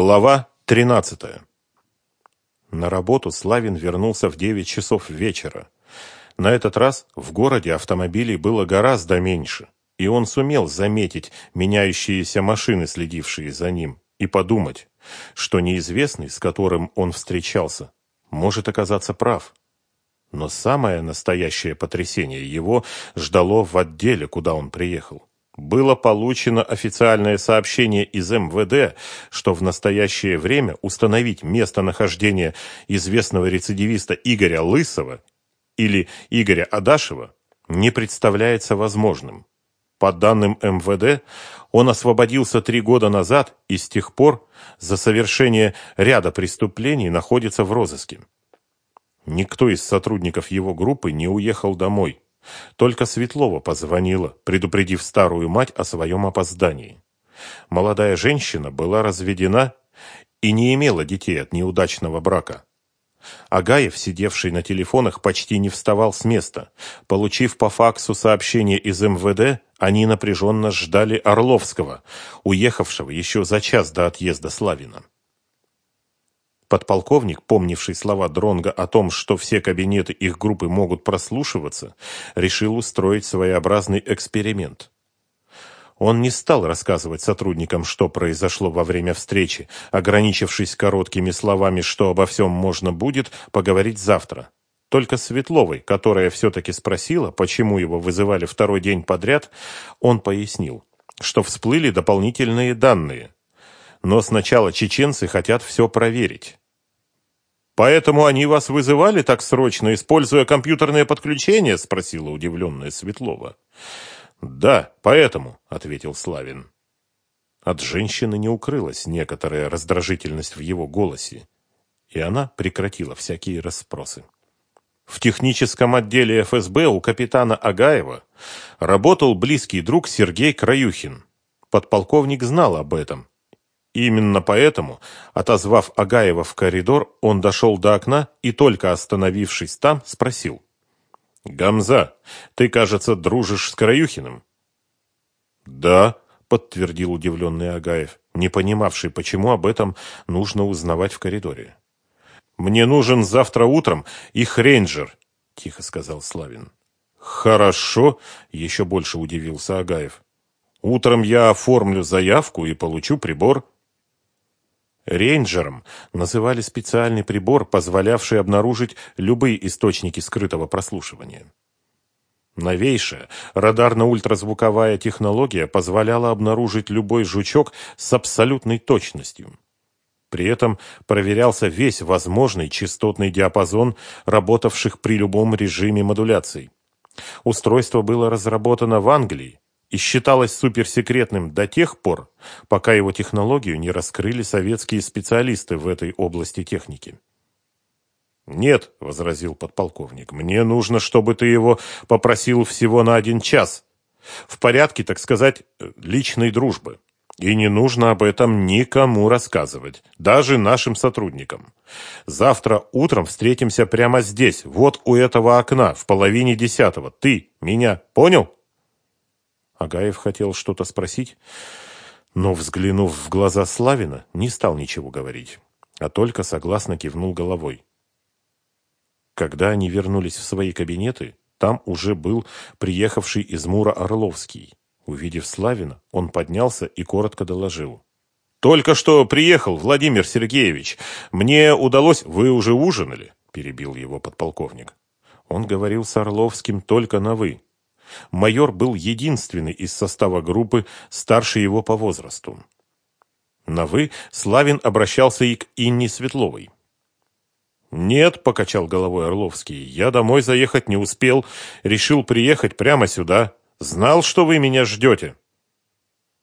Глава 13. На работу Славин вернулся в 9 часов вечера. На этот раз в городе автомобилей было гораздо меньше, и он сумел заметить меняющиеся машины, следившие за ним, и подумать, что неизвестный, с которым он встречался, может оказаться прав. Но самое настоящее потрясение его ждало в отделе, куда он приехал было получено официальное сообщение из МВД, что в настоящее время установить местонахождение известного рецидивиста Игоря Лысова или Игоря Адашева не представляется возможным. По данным МВД, он освободился три года назад и с тех пор за совершение ряда преступлений находится в розыске. Никто из сотрудников его группы не уехал домой. Только Светлова позвонила, предупредив старую мать о своем опоздании. Молодая женщина была разведена и не имела детей от неудачного брака. Агаев, сидевший на телефонах, почти не вставал с места. Получив по факсу сообщение из МВД, они напряженно ждали Орловского, уехавшего еще за час до отъезда Славина. Подполковник, помнивший слова Дронга о том, что все кабинеты их группы могут прослушиваться, решил устроить своеобразный эксперимент. Он не стал рассказывать сотрудникам, что произошло во время встречи, ограничившись короткими словами, что обо всем можно будет поговорить завтра. Только Светловой, которая все-таки спросила, почему его вызывали второй день подряд, он пояснил, что всплыли дополнительные данные. Но сначала чеченцы хотят все проверить. «Поэтому они вас вызывали так срочно, используя компьютерное подключение?» – спросила удивленная Светлова. «Да, поэтому», – ответил Славин. От женщины не укрылась некоторая раздражительность в его голосе, и она прекратила всякие расспросы. В техническом отделе ФСБ у капитана Агаева работал близкий друг Сергей Краюхин. Подполковник знал об этом Именно поэтому, отозвав Агаева в коридор, он дошел до окна и, только остановившись там, спросил. «Гамза, ты, кажется, дружишь с Краюхиным?» «Да», — подтвердил удивленный Агаев, не понимавший, почему об этом нужно узнавать в коридоре. «Мне нужен завтра утром их рейнджер», — тихо сказал Славин. «Хорошо», — еще больше удивился Агаев. «Утром я оформлю заявку и получу прибор». Рейнджером называли специальный прибор, позволявший обнаружить любые источники скрытого прослушивания. Новейшая радарно-ультразвуковая технология позволяла обнаружить любой жучок с абсолютной точностью. При этом проверялся весь возможный частотный диапазон работавших при любом режиме модуляций. Устройство было разработано в Англии и считалось суперсекретным до тех пор, пока его технологию не раскрыли советские специалисты в этой области техники. «Нет», — возразил подполковник, — «мне нужно, чтобы ты его попросил всего на один час. В порядке, так сказать, личной дружбы. И не нужно об этом никому рассказывать, даже нашим сотрудникам. Завтра утром встретимся прямо здесь, вот у этого окна, в половине десятого. Ты меня понял?» Агаев хотел что-то спросить, но, взглянув в глаза Славина, не стал ничего говорить, а только согласно кивнул головой. Когда они вернулись в свои кабинеты, там уже был приехавший из Мура Орловский. Увидев Славина, он поднялся и коротко доложил. «Только что приехал, Владимир Сергеевич. Мне удалось... Вы уже ужинали?» – перебил его подполковник. Он говорил с Орловским только на «вы». Майор был единственный из состава группы, старше его по возрасту. На «вы» Славин обращался и к Инне Светловой. «Нет», — покачал головой Орловский, — «я домой заехать не успел, решил приехать прямо сюда. Знал, что вы меня ждете».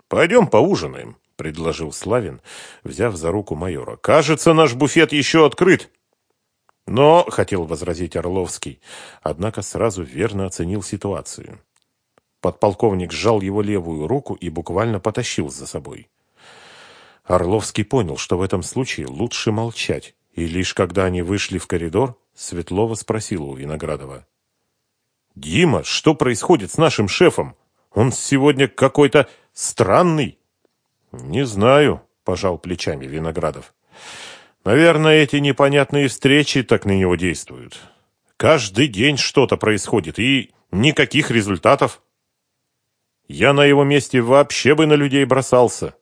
«Пойдем поужинаем», — предложил Славин, взяв за руку майора. «Кажется, наш буфет еще открыт». Но, хотел возразить Орловский, однако сразу верно оценил ситуацию. Подполковник сжал его левую руку и буквально потащил за собой. Орловский понял, что в этом случае лучше молчать, и лишь когда они вышли в коридор, Светлова спросила у Виноградова. «Дима, что происходит с нашим шефом? Он сегодня какой-то странный». «Не знаю», пожал плечами Виноградов. Наверное, эти непонятные встречи так на него действуют. Каждый день что-то происходит, и никаких результатов. Я на его месте вообще бы на людей бросался.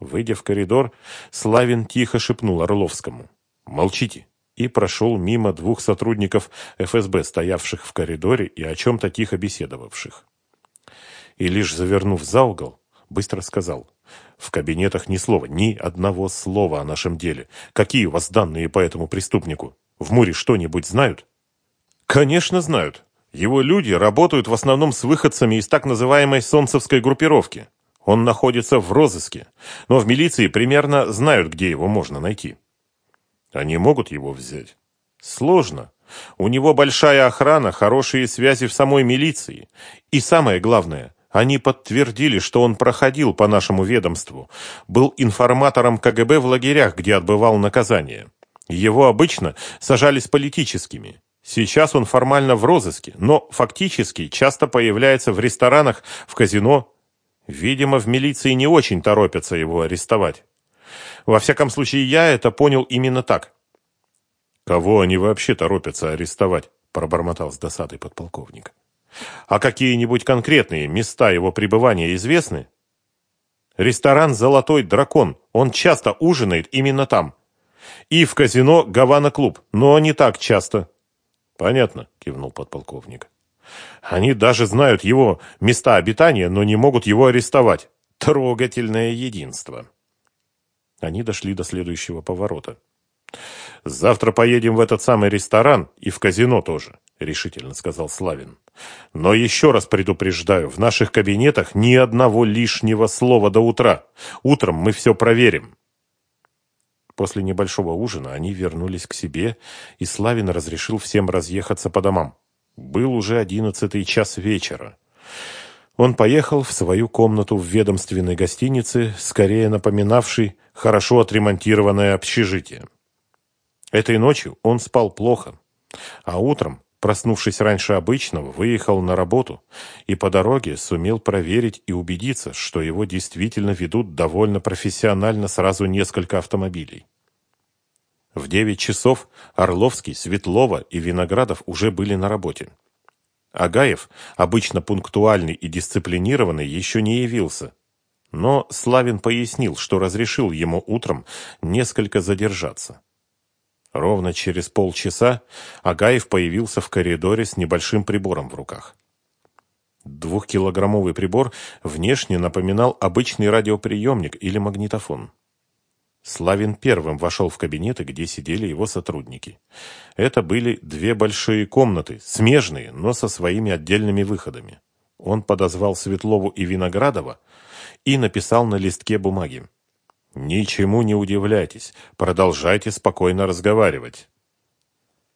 Выйдя в коридор, Славин тихо шепнул Орловскому. «Молчите!» и прошел мимо двух сотрудников ФСБ, стоявших в коридоре и о чем-то тихо беседовавших. И лишь завернув за угол, быстро сказал. «В кабинетах ни слова, ни одного слова о нашем деле. Какие у вас данные по этому преступнику? В Муре что-нибудь знают?» «Конечно знают. Его люди работают в основном с выходцами из так называемой солнцевской группировки. Он находится в розыске, но в милиции примерно знают, где его можно найти. Они могут его взять? Сложно. У него большая охрана, хорошие связи в самой милиции. И самое главное, они подтвердили, что он проходил по нашему ведомству, был информатором КГБ в лагерях, где отбывал наказание. Его обычно сажали с политическими. Сейчас он формально в розыске, но фактически часто появляется в ресторанах, в казино. Видимо, в милиции не очень торопятся его арестовать. Во всяком случае, я это понял именно так. «Кого они вообще торопятся арестовать?» – пробормотал с досадой подполковник. «А какие-нибудь конкретные места его пребывания известны?» «Ресторан «Золотой дракон». Он часто ужинает именно там. И в казино «Гавана-клуб», но не так часто. «Понятно», — кивнул подполковник. «Они даже знают его места обитания, но не могут его арестовать. Трогательное единство». Они дошли до следующего поворота. «Завтра поедем в этот самый ресторан и в казино тоже», — решительно сказал Славин. «Но еще раз предупреждаю, в наших кабинетах ни одного лишнего слова до утра. Утром мы все проверим». После небольшого ужина они вернулись к себе, и Славин разрешил всем разъехаться по домам. Был уже одиннадцатый час вечера. Он поехал в свою комнату в ведомственной гостинице, скорее напоминавшей хорошо отремонтированное общежитие. Этой ночью он спал плохо, а утром, проснувшись раньше обычного, выехал на работу и по дороге сумел проверить и убедиться, что его действительно ведут довольно профессионально сразу несколько автомобилей. В девять часов Орловский, Светлова и Виноградов уже были на работе. Агаев, обычно пунктуальный и дисциплинированный, еще не явился. Но Славин пояснил, что разрешил ему утром несколько задержаться. Ровно через полчаса Агаев появился в коридоре с небольшим прибором в руках. Двухкилограммовый прибор внешне напоминал обычный радиоприемник или магнитофон. Славин первым вошел в кабинеты, где сидели его сотрудники. Это были две большие комнаты, смежные, но со своими отдельными выходами. Он подозвал Светлову и Виноградова и написал на листке бумаги. «Ничему не удивляйтесь, продолжайте спокойно разговаривать».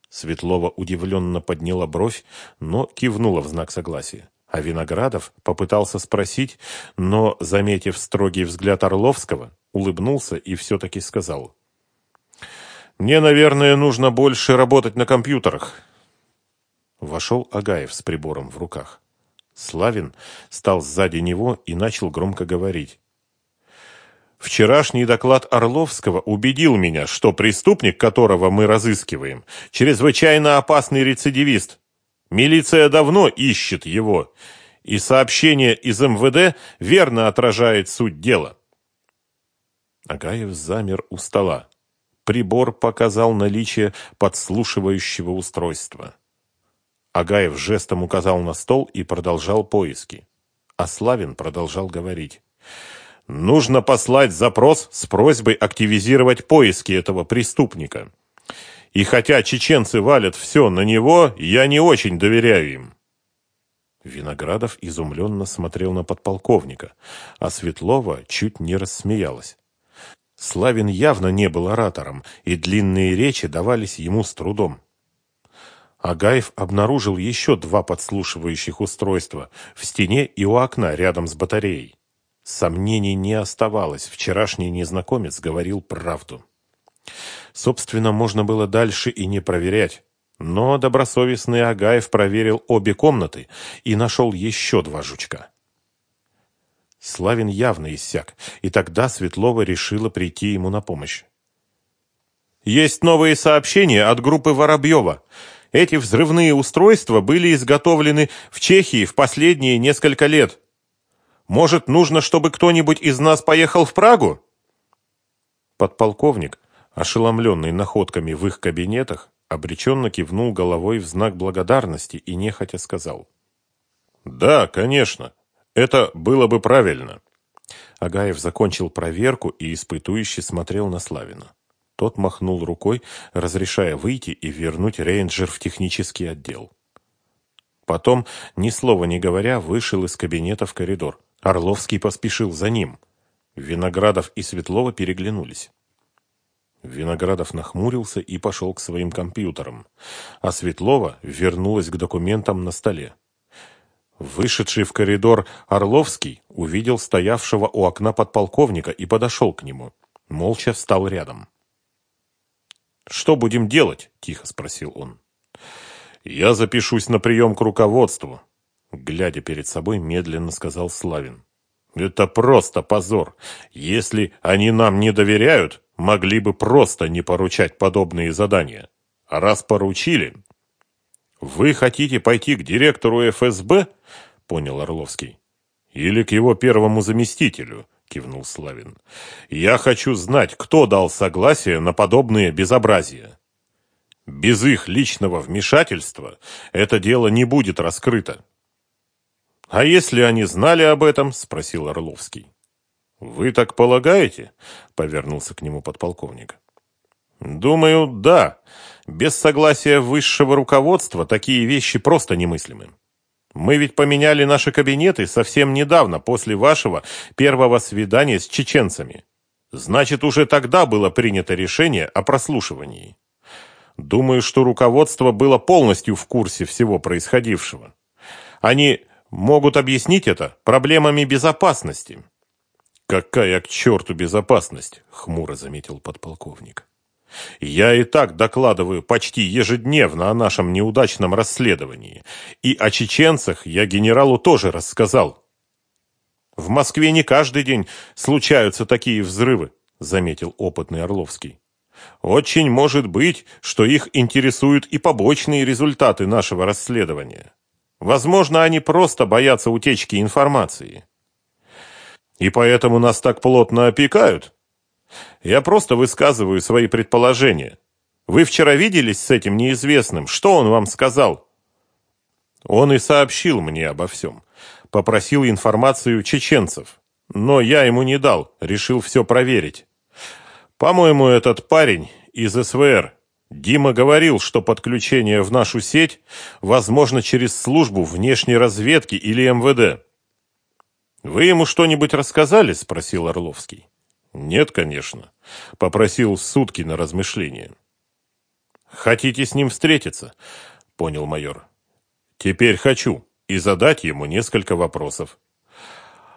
Светлова удивленно подняла бровь, но кивнула в знак согласия. А Виноградов попытался спросить, но, заметив строгий взгляд Орловского, улыбнулся и все-таки сказал. «Мне, наверное, нужно больше работать на компьютерах». Вошел Агаев с прибором в руках. Славин стал сзади него и начал громко говорить. Вчерашний доклад Орловского убедил меня, что преступник, которого мы разыскиваем, чрезвычайно опасный рецидивист. Милиция давно ищет его, и сообщение из МВД верно отражает суть дела. Агаев замер у стола. Прибор показал наличие подслушивающего устройства. Агаев жестом указал на стол и продолжал поиски. А Славин продолжал говорить. Нужно послать запрос с просьбой активизировать поиски этого преступника. И хотя чеченцы валят все на него, я не очень доверяю им. Виноградов изумленно смотрел на подполковника, а Светлова чуть не рассмеялась. Славин явно не был оратором, и длинные речи давались ему с трудом. Агаев обнаружил еще два подслушивающих устройства в стене и у окна рядом с батареей. Сомнений не оставалось, вчерашний незнакомец говорил правду. Собственно, можно было дальше и не проверять. Но добросовестный Агаев проверил обе комнаты и нашел еще два жучка. Славин явно иссяк, и тогда Светлова решила прийти ему на помощь. «Есть новые сообщения от группы Воробьева. Эти взрывные устройства были изготовлены в Чехии в последние несколько лет. Может, нужно, чтобы кто-нибудь из нас поехал в Прагу?» Подполковник, ошеломленный находками в их кабинетах, обреченно кивнул головой в знак благодарности и нехотя сказал. «Да, конечно. Это было бы правильно». Агаев закончил проверку и испытующе смотрел на Славина. Тот махнул рукой, разрешая выйти и вернуть рейнджер в технический отдел. Потом, ни слова не говоря, вышел из кабинета в коридор. Орловский поспешил за ним. Виноградов и Светлова переглянулись. Виноградов нахмурился и пошел к своим компьютерам, а Светлова вернулась к документам на столе. Вышедший в коридор Орловский увидел стоявшего у окна подполковника и подошел к нему. Молча встал рядом. «Что будем делать?» – тихо спросил он. «Я запишусь на прием к руководству», – глядя перед собой, медленно сказал Славин. «Это просто позор. Если они нам не доверяют, могли бы просто не поручать подобные задания. А раз поручили... «Вы хотите пойти к директору ФСБ?» – понял Орловский. «Или к его первому заместителю?» – кивнул Славин. «Я хочу знать, кто дал согласие на подобные безобразия. Без их личного вмешательства это дело не будет раскрыто». «А если они знали об этом?» – спросил Орловский. «Вы так полагаете?» – повернулся к нему подполковник. «Думаю, да. Без согласия высшего руководства такие вещи просто немыслимы. Мы ведь поменяли наши кабинеты совсем недавно, после вашего первого свидания с чеченцами. Значит, уже тогда было принято решение о прослушивании. Думаю, что руководство было полностью в курсе всего происходившего. Они могут объяснить это проблемами безопасности. «Какая к черту безопасность?» — хмуро заметил подполковник. Я и так докладываю почти ежедневно о нашем неудачном расследовании. И о чеченцах я генералу тоже рассказал. В Москве не каждый день случаются такие взрывы, заметил опытный Орловский. Очень может быть, что их интересуют и побочные результаты нашего расследования. Возможно, они просто боятся утечки информации. И поэтому нас так плотно опекают, я просто высказываю свои предположения. Вы вчера виделись с этим неизвестным? Что он вам сказал? Он и сообщил мне обо всем. Попросил информацию чеченцев. Но я ему не дал, решил все проверить. По-моему, этот парень из СВР. Дима говорил, что подключение в нашу сеть возможно через службу внешней разведки или МВД. «Вы ему что-нибудь рассказали?» – спросил Орловский. Нет, конечно. Попросил сутки на размышление. Хотите с ним встретиться? Понял майор. Теперь хочу и задать ему несколько вопросов.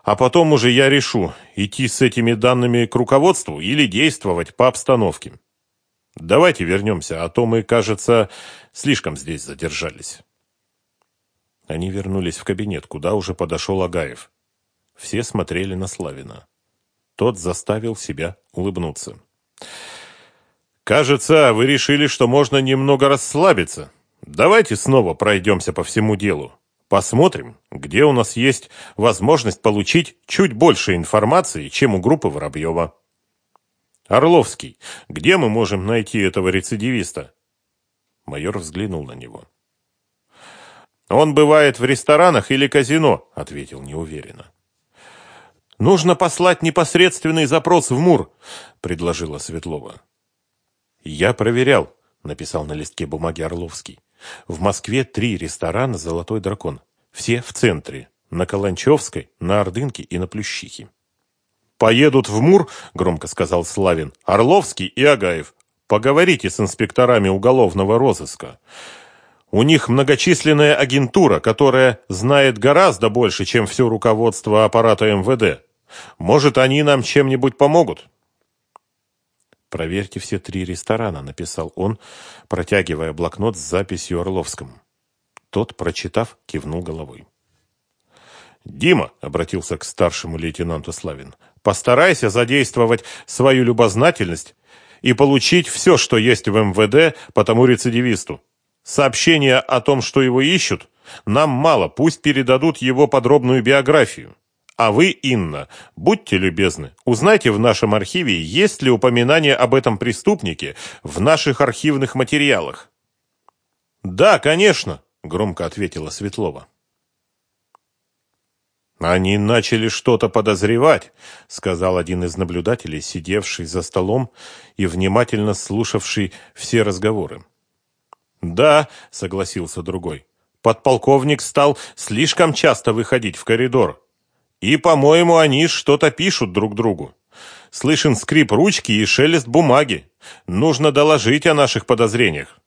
А потом уже я решу, идти с этими данными к руководству или действовать по обстановке. Давайте вернемся, а то мы, кажется, слишком здесь задержались. Они вернулись в кабинет, куда уже подошел Агаев. Все смотрели на Славина. Тот заставил себя улыбнуться. «Кажется, вы решили, что можно немного расслабиться. Давайте снова пройдемся по всему делу. Посмотрим, где у нас есть возможность получить чуть больше информации, чем у группы Воробьева. Орловский, где мы можем найти этого рецидивиста?» Майор взглянул на него. «Он бывает в ресторанах или казино», — ответил неуверенно. Нужно послать непосредственный запрос в МУР, предложила Светлова. Я проверял, написал на листке бумаги Орловский. В Москве три ресторана «Золотой дракон». Все в центре. На Каланчевской, на Ордынке и на Плющихе. «Поедут в МУР», — громко сказал Славин, — «Орловский и Агаев. Поговорите с инспекторами уголовного розыска. У них многочисленная агентура, которая знает гораздо больше, чем все руководство аппарата МВД. Может, они нам чем-нибудь помогут?» «Проверьте все три ресторана», — написал он, протягивая блокнот с записью Орловскому. Тот, прочитав, кивнул головой. «Дима», — обратился к старшему лейтенанту Славин, — «постарайся задействовать свою любознательность и получить все, что есть в МВД по тому рецидивисту. Сообщения о том, что его ищут, нам мало, пусть передадут его подробную биографию. А вы, Инна, будьте любезны, узнайте в нашем архиве, есть ли упоминание об этом преступнике в наших архивных материалах. Да, конечно, громко ответила Светлова. Они начали что-то подозревать, сказал один из наблюдателей, сидевший за столом и внимательно слушавший все разговоры. Да, согласился другой. Подполковник стал слишком часто выходить в коридор. И, по-моему, они что-то пишут друг другу. Слышен скрип ручки и шелест бумаги. Нужно доложить о наших подозрениях.